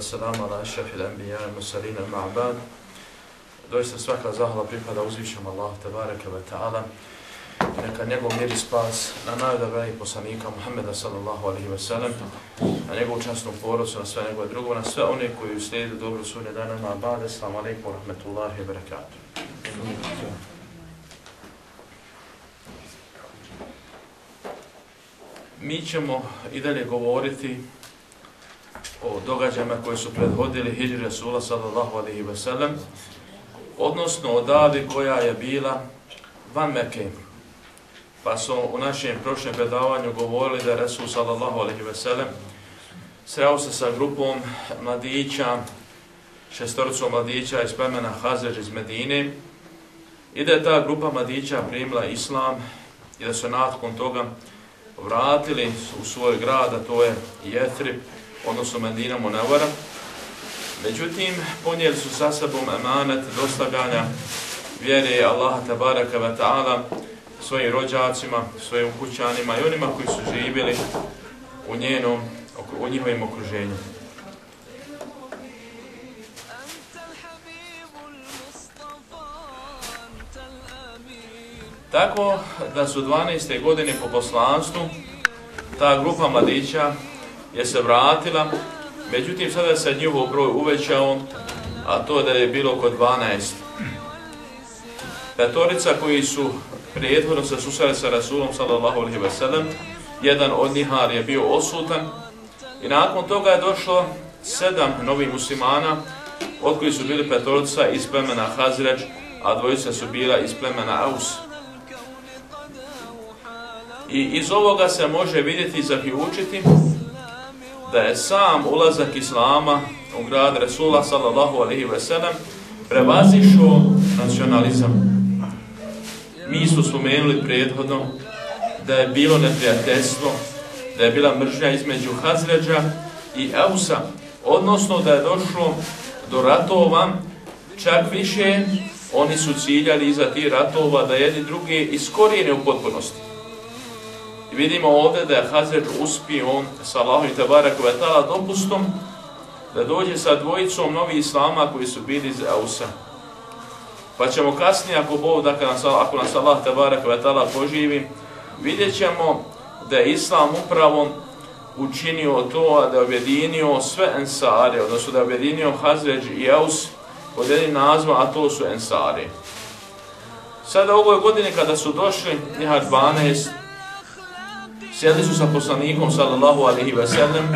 wassalamu ala ašrafi anbiya i musalina ma'bad. Doista svaka zahvala pripada uzvišenom Allah, tabaraka wa ta'ala. Neka njegov mir i spas na najodabrajih poslanika Muhammeda sallallahu alaihi wa sallam, na njegovu časnu porodcu, na sve njegove drugo, na sve one koji uslijedi dobro sunje dana ma'bad. Assalamu alaikum wa rahmatullahi wa barakatuh. Mi ćemo i dalje govoriti o događajima koji su prethodili Hidri Rasula sallallahu alaihi wa sallam, odnosno o davi koja je bila van Mekke. Pa su u našem prošljem predavanju govorili da je Rasul sallallahu alaihi wa sallam sreo se sa grupom mladića, šestoricom mladića iz plemena Hazređ iz Medine i da je ta grupa mladića primila islam i da su nakon toga vratili u svoj grad, a to je Jethrib, odnosno Medina Munavara. Međutim, ponijeli su sa sobom emanet dostavljanja vjere Allaha tabaraka wa ta'ala svojim rođacima, svojim kućanima i onima koji su živjeli u njenom, u njihovim okruženju. Tako da su 12. godine po poslanstvu ta grupa mladića je se vratila, međutim sada se njihov broj uvećao, a to da je bilo kod 12. Petorica koji su prijetvorno se susreli sa Rasulom sallallahu alaihi wa sallam, jedan od njihar je bio osutan i nakon toga je došlo sedam novih muslimana, od koji su bili petorica iz plemena Hazređ, a dvojica su bila iz plemena Aus. I iz ovoga se može vidjeti i zaključiti da je sam ulazak Islama u grad Resula sallallahu alaihi ve sellem prevazišao nacionalizam. Mi smo spomenuli prethodno da je bilo neprijateljstvo, da je bila mržnja između Hazređa i Eusa, odnosno da je došlo do ratova, čak više oni su ciljali iza tih ratova da jedni drugi iskorijene u potpunosti. I vidimo ovdje da je Hazređ uspio on sa Allahom i Tabarak Vatala dopustom da dođe sa dvojicom novi islama koji su bili iz Eusa. Pa ćemo kasnije, ako Bog, dakle, nas, ako nas Allah Tabarak Vatala poživi, vidjet ćemo da je Islam upravo učinio to da je objedinio sve Ensare, odnosno da je objedinio Hazređ i Eus pod jednim nazvom, a to su Ensari. Sada u ovoj godini kada su došli, njihar 12, sjeli su sa poslanikom sallallahu alaihi ve sellem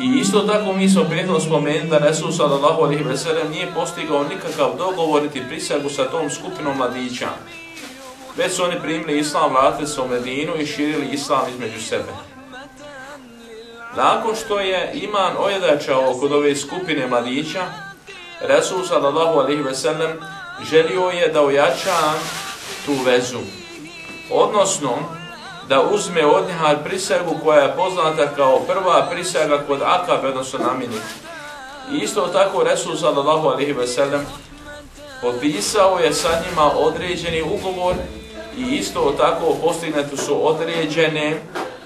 i isto tako mi smo prijetno spomenuti da Resul sallallahu alaihi ve sellem nije postigao nikakav dogovor niti prisegu sa tom skupinom mladića. Već su oni primili islam, vratili se u Medinu i širili islam između sebe. Nakon što je iman ojedačao kod ove skupine mladića, Resul sallallahu alaihi ve sellem želio je da ojača tu vezu. Odnosno, da uzme od njega prisegu koja je poznata kao prva prisega kod Akabe, odnosno namini. I isto tako Resul sallallahu alaihi veselem potpisao je sa njima određeni ugovor i isto tako postignete su određene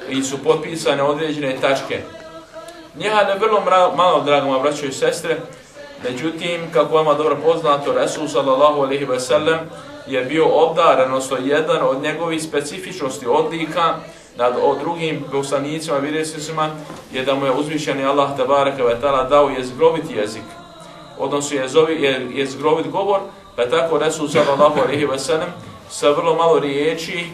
i su potpisane određene tačke. Njeha je vrlo malo, dragoma braćo i sestre, međutim, kako vama dobro poznato, Resul sallallahu alaihi veselem je bio obdaren, odnosno jedan od njegovih specifičnosti odlika nad o drugim poslanicima, vidjesnicima, je da mu je uzvišeni Allah tabaraka ve ta'ala dao jezgrovit jezik, odnosno jezovi, je, jezgrovit govor, pa tako Resul sallallahu alaihi ve sellem sa vrlo malo riječi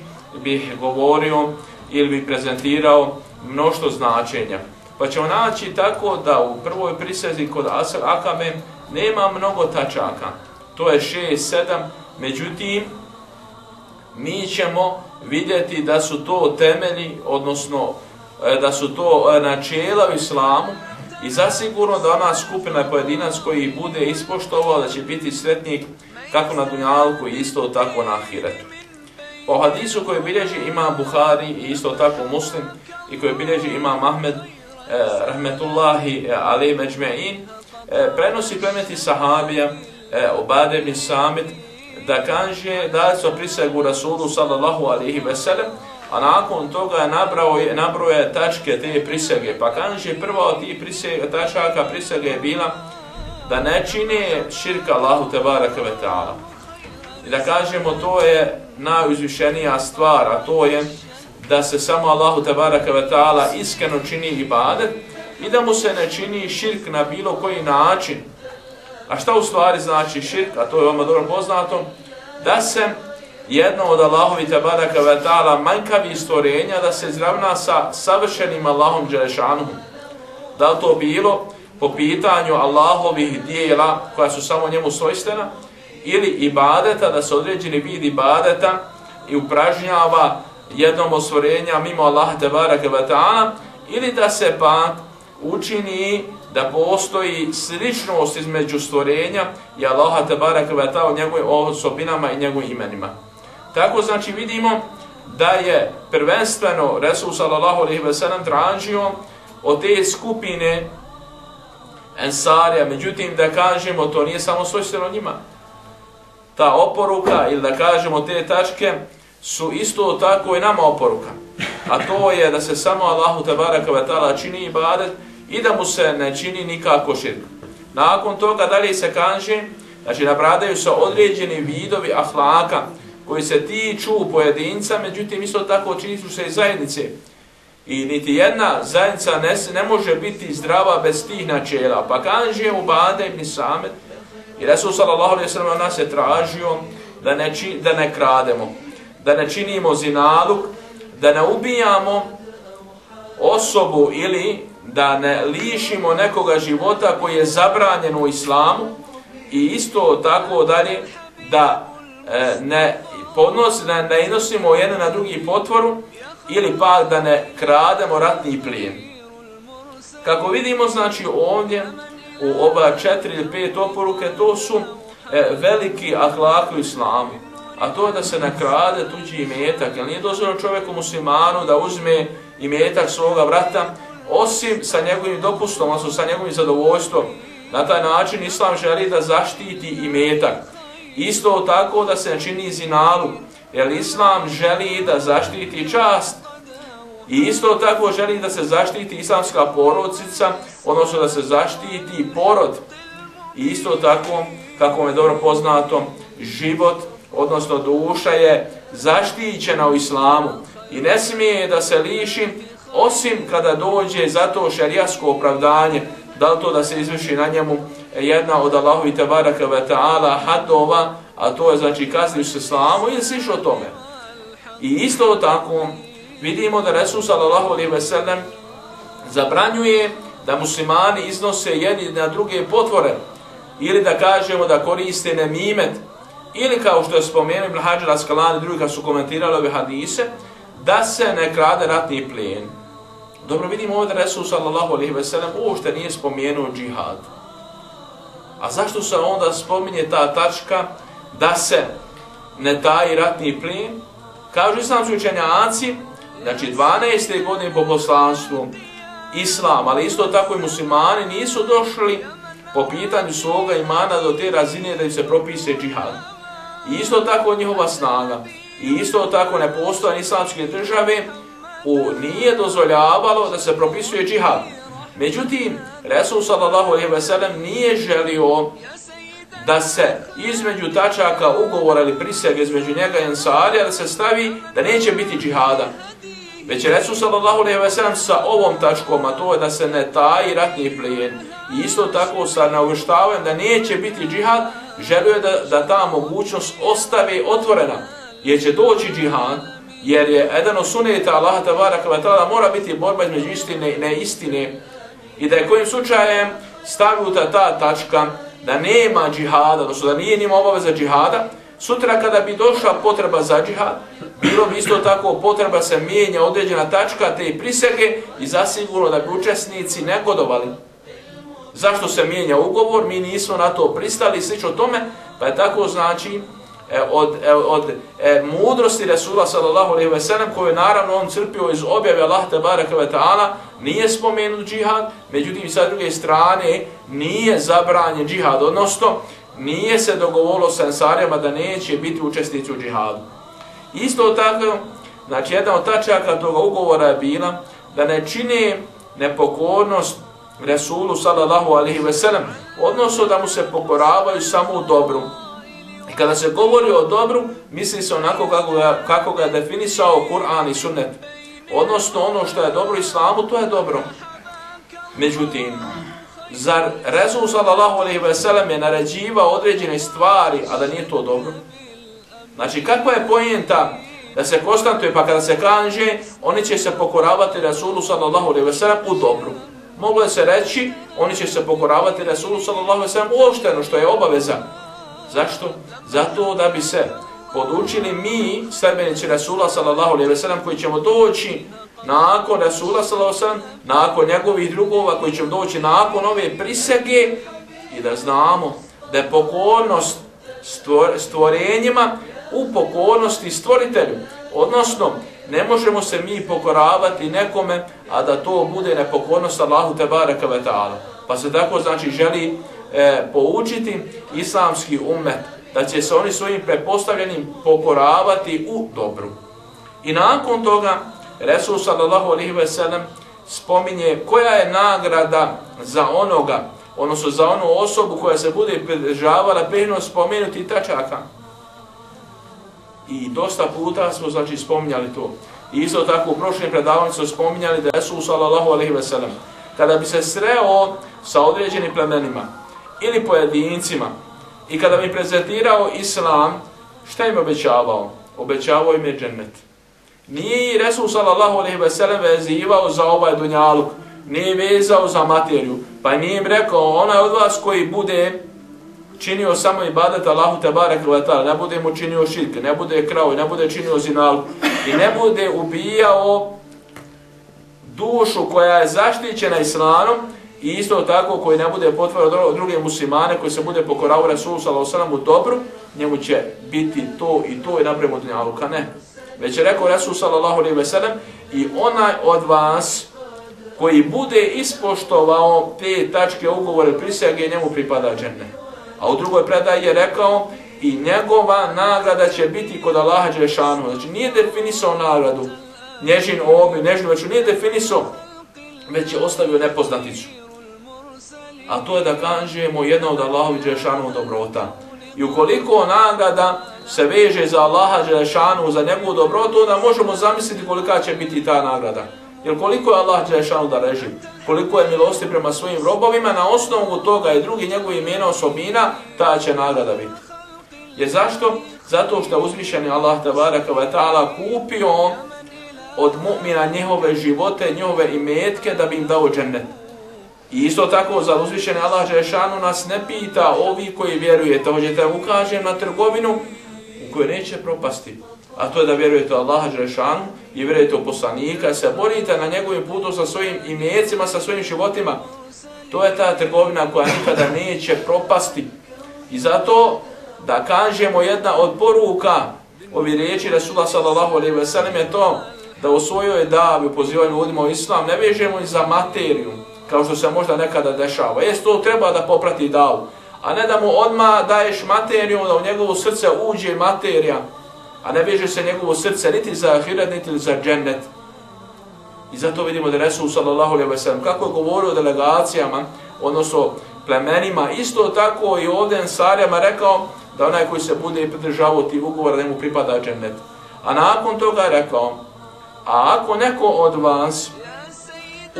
bih govorio ili bi prezentirao mnošto značenja. Pa ćemo naći tako da u prvoj prisezi kod Asr Akame nema mnogo tačaka. To je 6, 7, Međutim, mi ćemo vidjeti da su to temelji, odnosno e, da su to e, načela u islamu i zasigurno da ona skupina pojedinac koji bude ispoštovao da će biti sretnik kako na dunjalku i isto tako na ahiretu. Po hadisu koji bilježi ima Buhari i isto tako muslim i koji bilježi ima Mahmed eh, rahmetullahi eh, ali međme'in eh, prenosi plemeti sahabija eh, Obade bin Samit da kaže da su prisegu Rasulu sallallahu alaihi ve sellem a nakon toga je nabrao je nabroje tačke te prisege. Pa kaže prva od tih prisege, tačaka prisege je bila da ne čine širka Allahu te baraka ve ta'ala. I da kažemo to je najuzvišenija stvar, a to je da se samo Allahu te baraka ve ta'ala iskreno čini ibadet i da mu se ne čini širk na bilo koji način. A šta u stvari znači širk, a to je vama dobro poznato, da se jedno od Allahovi tabaraka ve ta'ala manjkavi stvorenja da se zravna sa savršenim Allahom Đelešanuhom. Da li to bilo po pitanju Allahovih dijela koja su samo njemu svojstvena ili ibadeta, da se određeni vid ibadeta i upražnjava jednom od stvorenja mimo Allaha tabaraka ve ta'ala ili da se pa učini da postoji sličnost između stvorenja i Allaha tabaraka wa ta'ala njegovim osobinama i njegovim imenima. Tako znači vidimo da je prvenstveno Resul sallallahu alejhi ve sellem tražio od te skupine Ensarija, međutim da kažemo to nije samo svojstveno njima. Ta oporuka ili da kažemo te tačke su isto tako i nama oporuka. A to je da se samo Allahu tebaraka ve taala čini ibadet i da mu se ne čini nikako širk. Nakon toga dalje se kaže, znači nabradaju se određeni vidovi ahlaka, koji se tiču pojedinca, međutim isto tako čini su se i zajednice. I niti jedna zajednica ne, ne može biti zdrava bez tih načela. Pa kaže u Bade ibn Samet, i Resul sallallahu alaihi sallam nas je tražio da ne, či, da ne krademo, da ne činimo zinaluk, da ne ubijamo osobu ili da ne lišimo nekoga života koji je zabranjen u islamu i isto tako dalje da e, ne podnosi, da ne inosimo jedne na drugi potvoru ili pa da ne krademo ratni plijen. Kako vidimo, znači ovdje u oba četiri ili pet oporuke, to su e, veliki ahlak u islamu. A to je da se nakrade tuđi imetak. Jer nije dozvoljeno čovjeku muslimanu da uzme imetak svoga vrata, osim sa njegovim dopustom, odnosno sa njegovim zadovoljstvom. Na taj način islam želi da zaštiti imetak. Isto tako da se čini zinalu, jer Islam želi da zaštiti čast i isto tako želi da se zaštiti islamska porodica, odnosno da se zaštiti porod. I isto tako, kako je dobro poznato, život, odnosno duša je zaštićena u islamu i ne smije da se liši osim kada dođe za to šarijasko opravdanje, da li to da se izvrši na njemu jedna od Allahovi tebaraka ve ta'ala hadova, a to je znači kazni se slamu ili sliš o tome. I isto tako vidimo da Resul sallallahu alaihi ve sellem zabranjuje da muslimani iznose jedni na druge potvore ili da kažemo da koriste nemimet ili kao što je spomenuo Ibn Hajar Askalani, drugi kad su komentirali ove hadise da se ne krade ratni plijen. Dobro vidimo ovdje Resul sallallahu alaihi ve sellem uopšte nije spomenuo džihad. A zašto se onda spominje ta tačka da se ne taji ratni plijen? Kažu islamski učenjaci, znači 12. godine po poslanstvu islam, ali isto tako i muslimani nisu došli po pitanju svoga imana do te razine da im se propise džihad. I isto tako njihova snaga. I isto tako ne postoje islamske države u nije dozvoljavalo da se propisuje džihad. Međutim, Resul sallallahu alaihi ve sellem nije želio da se između tačaka ugovora ili prisega između njega i Ansarija da se stavi da neće biti džihada. Već je Resul sallallahu alaihi ve sellem sa ovom tačkom, a to je da se ne taji ratni plijen i isto tako sa nauštavanjem da neće biti džihad, želio je da, da ta mogućnost ostave otvorena, jer će doći džihad, jer je jedan od suneta Allaha tabaraka wa ta'ala mora biti borba između istine i neistine, i da je kojim slučajem stavljuta ta tačka da nema džihada, odnosno da nije nima obaveza džihada, sutra kada bi došla potreba za džihad, bilo bi isto tako potreba se mijenja određena tačka te prisege i zasigurno da bi učesnici negodovali. Zašto se mijenja ugovor, mi nismo na to pristali, slično tome, pa je tako znači e, od, e, od e, mudrosti Resula sallallahu alaihi ve sellem koju naravno on crpio iz objave Allah te baraka ve ta'ala nije spomenut džihad, međutim sa druge strane nije zabranjen džihad, odnosno nije se dogovorilo sa ensarijama da neće biti učestnici u džihadu. Isto tako Znači, jedna od tačaka toga ugovora je bila da ne čine nepokornost Resulu sallallahu alihi veselem, odnosno da mu se pokoravaju samo u dobru. I kada se govori o dobru, misli se onako kako ga, kako ga je definisao Kur'an i Sunnet. Odnosno ono što je dobro islamu, to je dobro. Međutim, zar Resul sallallahu alaihi ve sellem je naređivao određene stvari, a da nije to dobro? Znači, kakva je pojenta da se konstantuje, pa kada se kanže, oni će se pokoravati Resulu sallallahu alaihi ve sellem u dobru. Moglo je se reći, oni će se pokoravati Resulu sallallahu alaihi ve sellem uopšteno, što je obaveza. Zašto? Zato da bi se podučili mi, srbenici Resula sallallahu alaihi ve sellem, koji ćemo doći nakon Rasula Salosan, nakon njegovih drugova koji će doći nakon ove prisege i da znamo da je pokornost stvor, stvorenjima u pokornosti stvoritelju. Odnosno, ne možemo se mi pokoravati nekome, a da to bude nepokornost Allahu te baraka ve ta'ala. Pa se tako znači želi e, poučiti islamski umet da će se oni svojim prepostavljenim pokoravati u dobru. I nakon toga Resul sallallahu alaihi ve sellem spominje koja je nagrada za onoga, odnosno za onu osobu koja se bude pridržavala pehno spomenuti tačaka. I dosta puta smo znači spominjali to. I isto tako u prošlim predavanju smo spominjali da Resul sallallahu alaihi ve sellem kada bi se sreo sa određenim plemenima ili pojedincima i kada bi prezentirao islam, šta im obećavao? Obećavao im je džennet. Nije Resul sallallahu alaihi ve sellem vezivao za ovaj dunjaluk, nije vezao za materiju, pa nije im rekao, ona od vas koji bude činio samo ibadet Allahu te barek ne bude mu činio širk, ne bude krao, ne bude činio zinalu i ne bude ubijao dušu koja je zaštićena islanom i isto tako koji ne bude potvarao druge muslimane koji se bude pokorao Resul sallallahu alaihi ve sellem u dobru, njemu će biti to i to i napravimo dunjaluka, ne. Već je rekao Resul sallallahu alaihi ve sellem i onaj od vas koji bude ispoštovao te tačke ugovore prisjage, njemu pripada džene. A u drugoj predaji je rekao i njegova nagrada će biti kod Allaha Đelešanu. Znači nije definisao nagradu, nježin obi, nježinu već nije definisao, već je ostavio nepoznaticu. A to je da kažemo jedna od Allahovi Đelešanu dobrota. I ukoliko nagrada se veže za Allaha Đelešanu, za njegovu dobrotu, onda možemo zamisliti kolika će biti ta nagrada. Jer koliko je Allah Đelešanu da reži, koliko je milosti prema svojim robovima, na osnovu toga i drugi njegovi imena osobina, ta će nagrada biti. Je zašto? Zato što je uzvišeni Allah Tabaraka wa ta'ala kupio od mu'mina njihove živote, njihove imetke da bi im dao džennet. I isto tako za uzvišeni Allah Žešanu nas ne pita ovi koji vjerujete, hoćete ukažem na trgovinu, koje neće propasti, a to je da vjerujete u Allaha Đelešanu i vjerujete u poslanika, se borite na njegovim putu sa svojim imecima, sa svojim životima. To je ta trgovina koja nikada neće propasti. I zato da kažemo jedna od poruka ovi riječi Rasula sallallahu alaihi ve sellem je to da u svojoj davi u pozivanju ljudima u islam ne vežemo i za materiju, kao što se možda nekada dešava. Jes to treba da poprati davu a ne da mu odma daješ materiju, da u njegovo srce uđe materija, a ne veže se njegovo srce niti za ahiret, niti za džennet. I zato vidimo da Resul sallallahu alaihi wa sallam, kako je govorio o delegacijama, odnosno plemenima, isto tako i ovdje Ensarjama rekao da onaj koji se bude pridržavao tih ugovora, da mu pripada džennet. A nakon toga je rekao, a ako neko od vas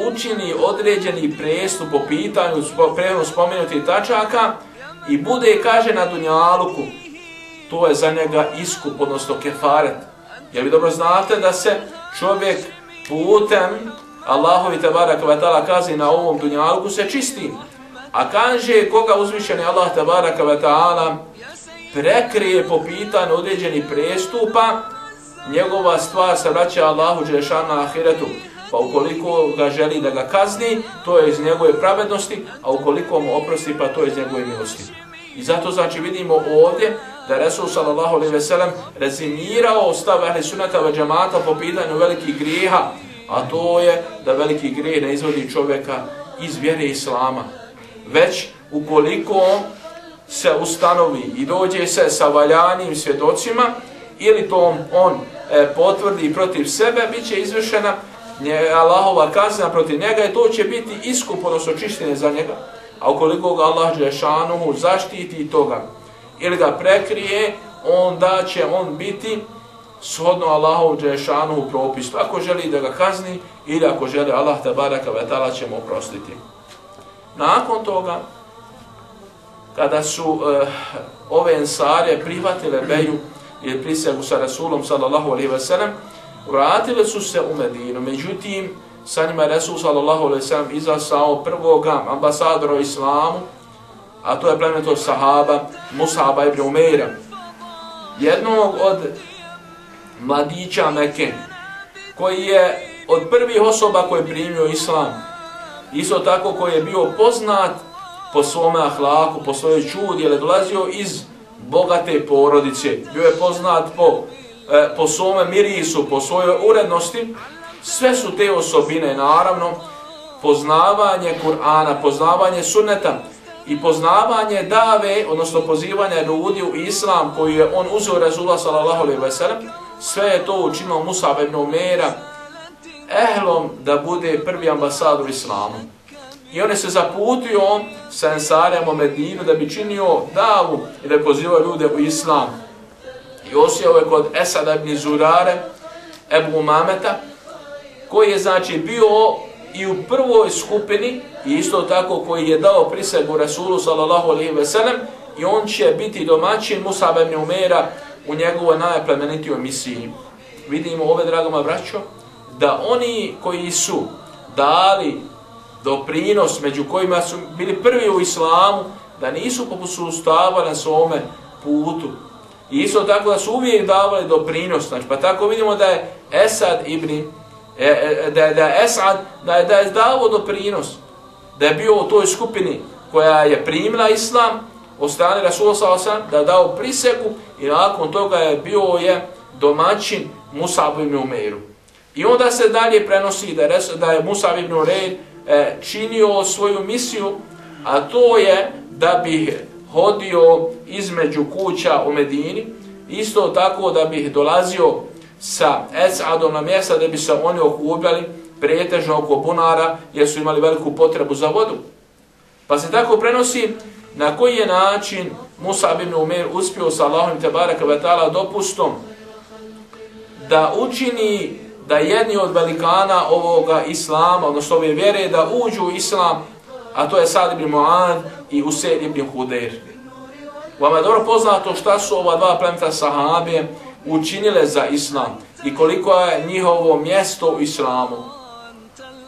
učini određeni prestup po pitanju prema spomenuti tačaka, i bude, kaže, na dunjaluku, to je za njega iskup, odnosno kefaret. Jer vi dobro znate da se čovjek putem Allahovi tabaraka wa ta'ala kazi na ovom dunjaluku se čisti. A kaže koga uzvišeni Allah tabaraka wa ta'ala prekrije po pitanju određeni prestupa, njegova stvar se vraća Allahu Đelešanu ahiretu. Pa ukoliko ga želi da ga kazni, to je iz njegove pravednosti, a ukoliko mu oprosti, pa to je iz njegove milosti. I zato znači vidimo ovdje da Resul sallallahu alaihi ve sellem rezimirao stav ehli sunata ve džamata po pitanju velikih grijeha, a to je da veliki grijeh ne izvodi čovjeka iz vjere Islama. Već ukoliko se ustanovi i dođe se sa valjanim svjedocima ili to on, on e, potvrdi protiv sebe, bit će izvršena nje, Allahova kazna protiv njega i to će biti iskup, odnosno čištenje za njega. A ukoliko ga Allah Đešanuhu zaštiti toga ili ga prekrije, onda će on biti shodno Allahov Đešanuhu propis. Ako želi da ga kazni ili ako želi Allah te Vatala će mu oprostiti. Nakon toga, kada su uh, ove ensarije prihvatile beju i prisegu sa Rasulom sallallahu alaihi wa sallam, vratile su se u Medinu. Međutim, sa njima je Resul sallallahu alaihi sallam izasao prvog ambasadora u Islamu, a to je plemeto sahaba Musaba ibn Umeira. Jednog od mladića Mekke, koji je od prvih osoba koji je primio Islam, isto tako koji je bio poznat po svome ahlaku, po svojoj čudi, jer je dolazio iz bogate porodice. Bio je poznat po, E, po svome mirisu, po svojoj urednosti. Sve su te osobine, naravno, poznavanje Kur'ana, poznavanje sunneta i poznavanje dave, odnosno pozivanje ljudi u islam koji je on uzeo Rezula sallallahu alaihi sve je to učinilo Musa ibn Umera, ehlom da bude prvi ambasador islamu. I on je se zaputio sa ensarem u Medinu da bi činio davu i da je pozivao ljude u islam. I je kod Esada ibn Zurare, Ebu Mameta, koji je znači bio i u prvoj skupini, i isto tako koji je dao prisegu Rasulu sallallahu alaihi ve sellem, i on će biti domaćin Musa ibn Umera u njegovoj najplemenitijoj misiji. Vidimo ove, dragoma braćo, da oni koji su dali doprinos među kojima su bili prvi u islamu, da nisu posustavali na svome putu. I isto tako da su uvijek davali doprinos. Znači, pa tako vidimo da je Esad ibn, e, e, e, da, je, da je Esad, da je, da je davo doprinos. Da je bio u toj skupini koja je primila islam od strane Rasula Salasan, da je dao priseku i nakon toga je bio je domaćin Musab ibn Umeiru. I onda se dalje prenosi da je, da je Musab ibn Umeiru e, činio svoju misiju, a to je da bi hodio između kuća u Medini, isto tako da bi dolazio sa Esadom na mjesta da bi se oni okupljali pretežno oko bunara jer su imali veliku potrebu za vodu. Pa se tako prenosi na koji je način Musa ibn Umer uspio sa Allahom te baraka Vatala dopustom da učini da jedni od velikana ovoga islama, odnosno ove vjere, da uđu u islam, a to je Sad ibn Mu'ad i Husein ibn Hudeir. Vama je dobro poznato šta su ova dva plemta sahabe učinile za islam i koliko je njihovo mjesto u islamu.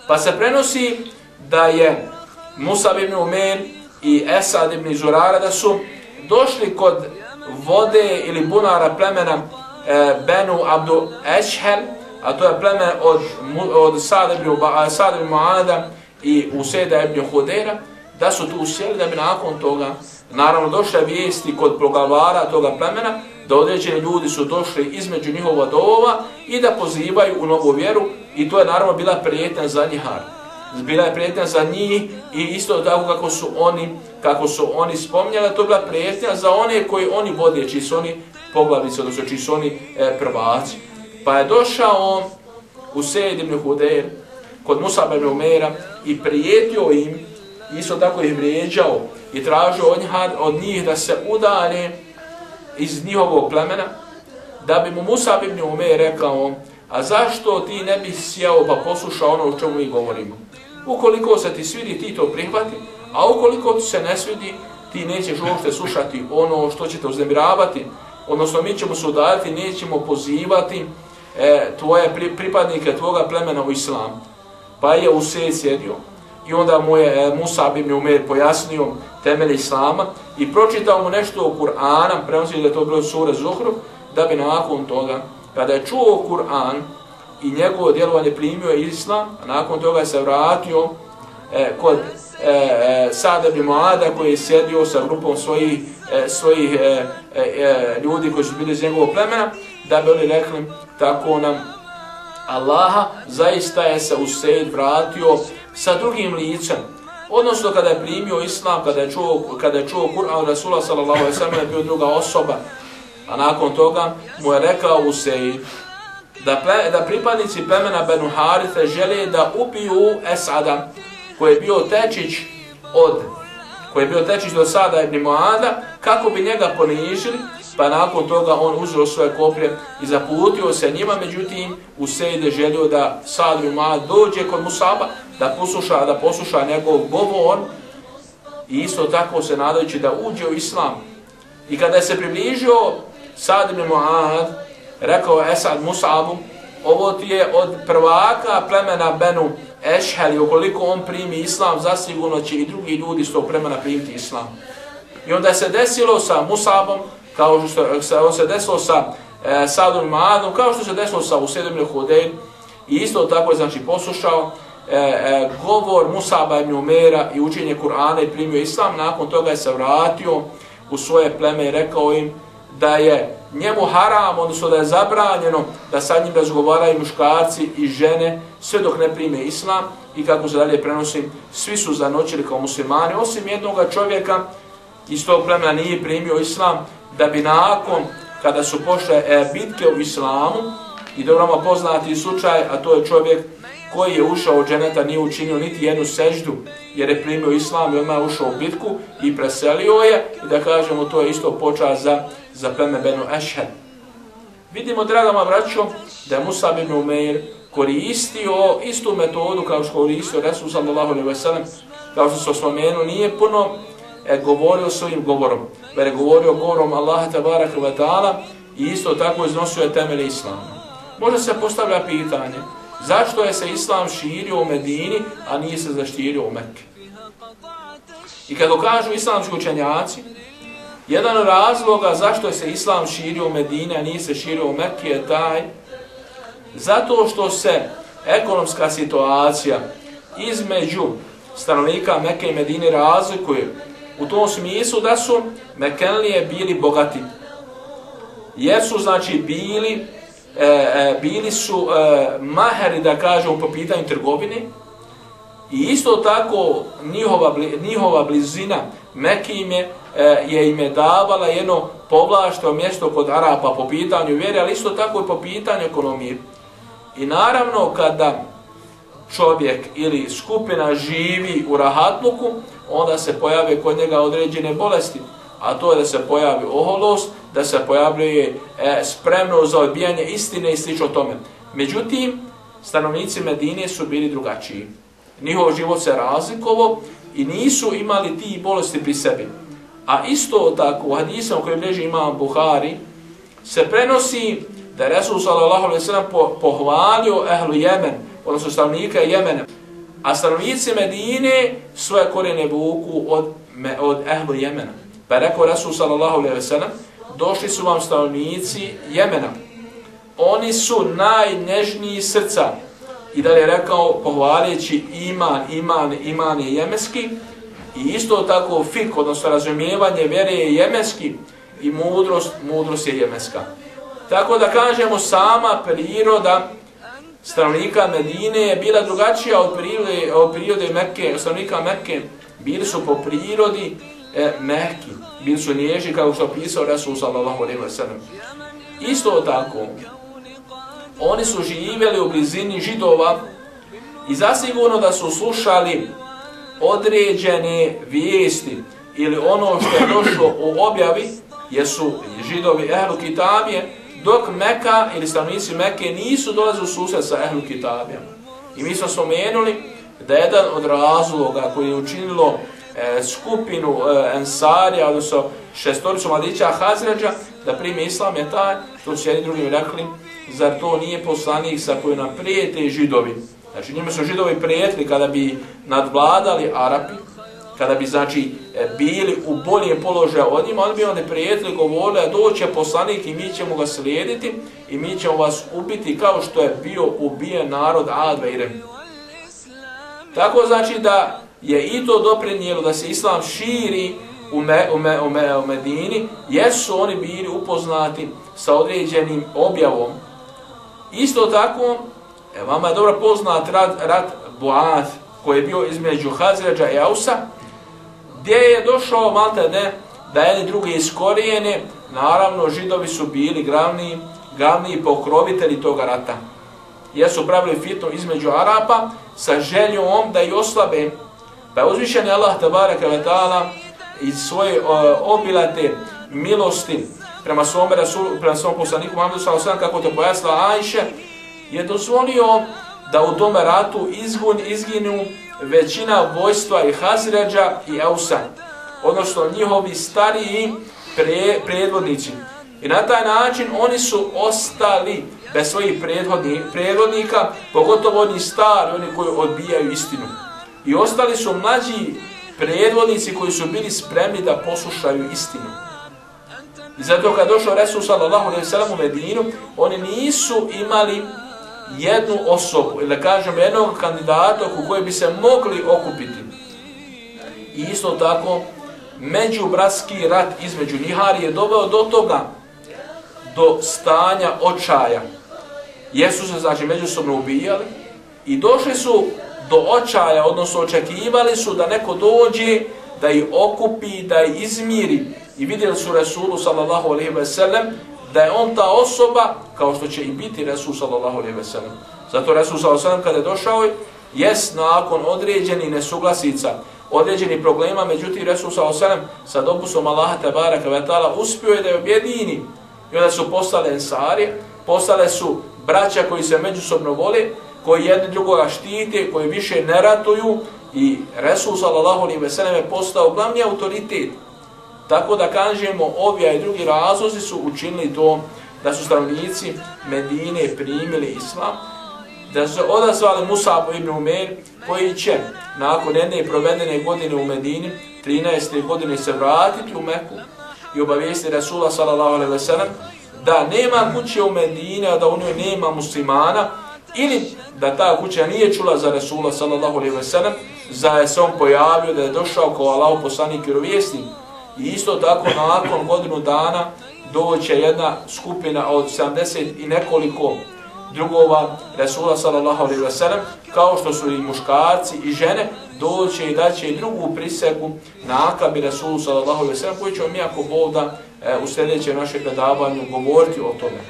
Pa se prenosi da je Musa ibn Umen i Esad ibn Zurara da su došli kod vode ili bunara plemena e, Benu Abdu Ešhel, a to je pleme od, od Sad ibn Mu'ada i Useda ibn Hudera, da su tu usjeli da bi nakon toga, naravno došle vijesti kod proglavara toga plemena, da određeni ljudi su došli između njihova dovova i da pozivaju u novu vjeru i to je naravno bila prijetna za njihar. Bila je prijetna za njih i isto tako kako su oni kako su oni spomnjali, to je bila prijetna za one koji oni vode, čiji su oni poglavice, odnosno čiji su oni e, prvaci. Pa je došao u Sejed ibn Huder kod Musa ibn Umera i prijetio im, isto tako ih vrijeđao i tražio od njih, od njih da se udalje iz njihovog plemena, da bi mu Musa ibn Umer rekao, a zašto ti ne bi sjeo pa poslušao ono o čemu mi govorimo? Ukoliko se ti svidi, ti to prihvati, a ukoliko ti se ne svidi, ti nećeš uopšte slušati ono što će te uznemiravati, odnosno mi ćemo se udaljati, nećemo pozivati, e, tvoje pripadnike tvoga plemena u islam. Pa je u sjedio. I onda mu je e, Musa ibn Umer pojasnio temelj islama i pročitao mu nešto o Kur'ana, prenosi da je to bilo sura Zuhruf, da bi nakon toga, kada je čuo Kur'an i njegovo djelovanje primio islam, a nakon toga se vratio e, kod e, e, Sada ibn Muada koji je sjedio sa grupom svojih, e, svojih e, e, e, ljudi koji su bili iz njegovog plemena, da bi oni rekli tako nam Allaha, zaista je se Usaid vratio sa drugim licem. Odnosno kada je primio islam, kada je čuo, kada je čuo Kur'an Rasula sallallahu alaihi sallam, je bio druga osoba. A nakon toga mu je rekao Usaid da, da pripadnici plemena Benu Harithe žele da ubiju Esada koji je bio tečić od koji je bio tečić do sada ibn Muada, kako bi njega ponižili, pa nakon toga on uzeo svoje koplje i zaputio se njima, međutim u Sejde želio da Sad ibn Muad dođe kod Musaba, da posluša, da posluša njegov govor i isto tako se nadajući da uđe u Islam. I kada je se približio Sad ibn Muad, rekao Esad e Musabu, ovo ti je od prvaka plemena Benu Ešheli, ukoliko on primi islam, zasigurno će i drugi ljudi s tog plemena primiti islam. I onda se desilo sa Musabom, kao što se, on se desilo sa e, Sadom i Maadom, kao što se desilo sa Usedom i Hudein, i isto tako je znači poslušao e, e, govor Musaba ibn Umera i učenje Kur'ana i primio islam, nakon toga je se vratio u svoje pleme i rekao im da je njemu haram, odnosno da je zabranjeno da sa njim razgovaraju muškarci i žene sve dok ne prime islam. I kako se dalje prenosim, svi su zanoćili kao muslimani, osim jednog čovjeka iz tog plemena nije primio islam, da bi nakon kada su pošle e, bitke u islamu i dobro poznati slučaj, a to je čovjek koji je ušao u dženeta, nije učinio niti jednu seždu, jer je primio islam i odmah je ušao u bitku i preselio je, i da kažemo, to je isto počas za, za pleme Benu Ešhed. Vidimo, dragama braćo, da je Musa ibn Umeir koristio istu metodu kao što koristio Resul sallallahu alaihi wa sallam, kao što se osvomenu, nije puno e, govorio svojim govorom, jer je govorio govorom Allaha tabaraka wa ta'ala i isto tako iznosio je temelje islama. Možda se postavlja pitanje, Zašto je se islam širio u Medini, a nije se zaštirio u Mekke? I kako kažu islamski učenjaci, jedan od razloga zašto je se islam širio u Medini, a nije se širio u Mekke je taj, zato što se ekonomska situacija između stanovnika Mekke i Medine razlikuje u tom smislu da su Mekenlije bili bogati. Jer su znači bili e, e, bili su e, maheri, da kažemo, po pitanju trgovine. I isto tako njihova, njihova blizina Mekim je, e, je ime davala jedno povlašteno mjesto kod Arapa po pitanju vjere, ali isto tako i po pitanju ekonomije. I naravno kada čovjek ili skupina živi u rahatluku, onda se pojave kod njega određene bolesti a to je da se pojavi oholost, da se pojavljuje e, spremno za odbijanje istine i slično tome. Međutim, stanovnici Medine su bili drugačiji. Njihov život se razlikovo i nisu imali ti bolesti pri sebi. A isto tako, u hadisom koji bliži imam Buhari, se prenosi da je Resul sallallahu alejhi ve po, pohvalio ehlu Jemen, odnosno stanovnika Jemena a stanovnici Medine svoje korijene vuku od, od ehlu Jemena. Pa je rekao Rasul sallallahu alaihi ve sellem, došli su vam stanovnici Jemena. Oni su najnežniji srca. I da je rekao, pohvaljeći iman, iman, iman je jemenski. I isto tako fik, odnosno razumijevanje vjere je jemenski. I mudrost, mudrost je jemenska. Tako da kažemo, sama priroda stanovnika Medine je bila drugačija od prirode, od prirode Mekke, stanovnika Mekke. Bili su po prirodi e, mehki, bili su nježi kao što pisao Resul sallallahu alaihi wa sallam. Isto tako, oni su živjeli u blizini židova i zasigurno da su slušali određene vijesti ili ono što je došlo u objavi, jesu židovi ehlu kitabije, dok Meka ili stanovnici Meke nisu dolazili u susret sa ehlu kitabijama. I mi smo spomenuli da je jedan od razloga koji je učinilo e, skupinu e, Ensarija, odnosno šestoricu mladića Hazređa, da primi islam je taj, što su jedni drugim rekli, zar to nije poslanik sa kojim nam prijete židovi. Znači njima su židovi prijetli kada bi nadvladali Arapi, kada bi znači e, bili u boljem položaju od njima, oni bi onda prijetili govorili a doće poslanik i mi ćemo ga slijediti i mi ćemo vas ubiti kao što je bio ubijen narod Adve i Rem. Tako znači da je i to doprinijelo da se islam širi u, me, u, me, u, me, u Medini, jesu oni bili upoznati sa određenim objavom. Isto tako, e, vama je dobro poznat rat, rat Boaz, koji je bio između Hazređa i Ausa, gdje je došao, malte ne, da jedni drugi iskorijene, naravno židovi su bili glavni, glavni pokrovitelji toga rata. Jesu pravili fitnu između Arapa sa željom da i oslabe. Pa je uzvišen Allah tabaraka ve ta'ala iz svoje obilate milosti prema svom, prema svom poslaniku Muhammedu sallallahu kako to pojasnila Ajše, je dozvolio da u tome ratu izgun, izginu većina vojstva i Hazređa i Eusa, odnosno njihovi stariji pre, predvodnici. I na taj način oni su ostali bez svojih predvodni, predvodnika, pogotovo oni stari, oni koji odbijaju istinu. I ostali su mlađi predvodnici koji su bili spremni da poslušaju istinu. I zato kad došao Resul sallallahu alaihi sallam u Medinu, oni nisu imali jednu osobu, ili da kažem jednog kandidata oko koje bi se mogli okupiti. I isto tako, međubratski rat između Nihari je doveo do toga, do stanja očaja. Jesu se znači međusobno ubijali i došli su do očaja, odnosno očekivali su da neko dođe, da ih okupi, da ih izmiri. I vidjeli su Resulu sallallahu alaihi ve sellem da je on ta osoba kao što će i biti Resul sallallahu alaihi ve sellem. Zato Resul sallallahu alaihi ve sellem kada je došao, jes nakon određeni nesuglasica, određeni problema, međutim Resul sallallahu alaihi ve sellem sa dopusom Allaha tabaraka ve ta'ala uspio je da je objedini. I onda su postale ensari, postale su braća koji se međusobno vole, koji jedni drugoga štite, koji više ne ratuju i Resul sallallahu alaihi ve sellem je postao glavni autoritet Tako da kažemo, ovija i drugi razlozi su učinili to da su stanovnici Medine primili islam, da su odazvali Musab ibn Umer, koji će nakon jedne provedene godine u Medini, 13. godine se vratiti u Meku i obavijesti Rasula sallallahu alaihi wa sallam, da nema kuće u Medini, a da u njoj nema muslimana, ili da ta kuća nije čula za Rasula sallallahu alaihi wa sallam, za je se on pojavio da je došao kao Allah poslanik i rovjesnik, I isto tako nakon godinu dana doće jedna skupina od 70 i nekoliko drugova Resula sallallahu alaihi wa sallam, kao što su i muškarci i žene, doće i daće i drugu prisegu na akabi Resulu sallallahu alaihi wa sallam, koji ćemo mi ako Bog da e, u sljedećem našem predavanju govoriti o tome.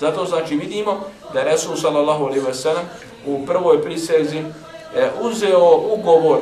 Zato znači vidimo da Resul sallallahu alaihi wa sallam u prvoj prisezi e, uzeo ugovor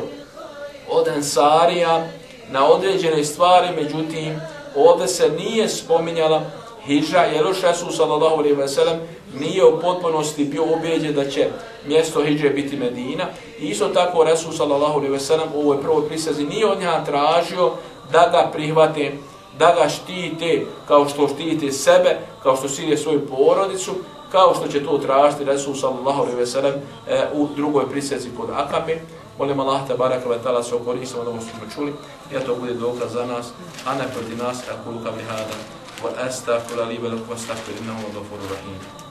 od Ansarija na određene stvari, međutim, ovdje se nije spominjala hijra, jer još Resul sallallahu alaihi wa sallam nije u potpunosti bio ubeđen da će mjesto hijre biti Medina. I isto tako Resul sallallahu alaihi wa sallam u ovoj prvoj prisezi nije od njega tražio da ga prihvate, da ga štite kao što štite sebe, kao što štite svoju porodicu, kao što će to tražiti Resul sallallahu alaihi wa sallam e, u drugoj prisezi kod Akabe. Molim Allah te baraka ve taala se okoristimo da smo čuli, ja to bude dokaz za nas, a ne protiv nas, ako luka bihada. Wa astaghfiru li wa lakum wastaghfiru innahu ghafurur rahim.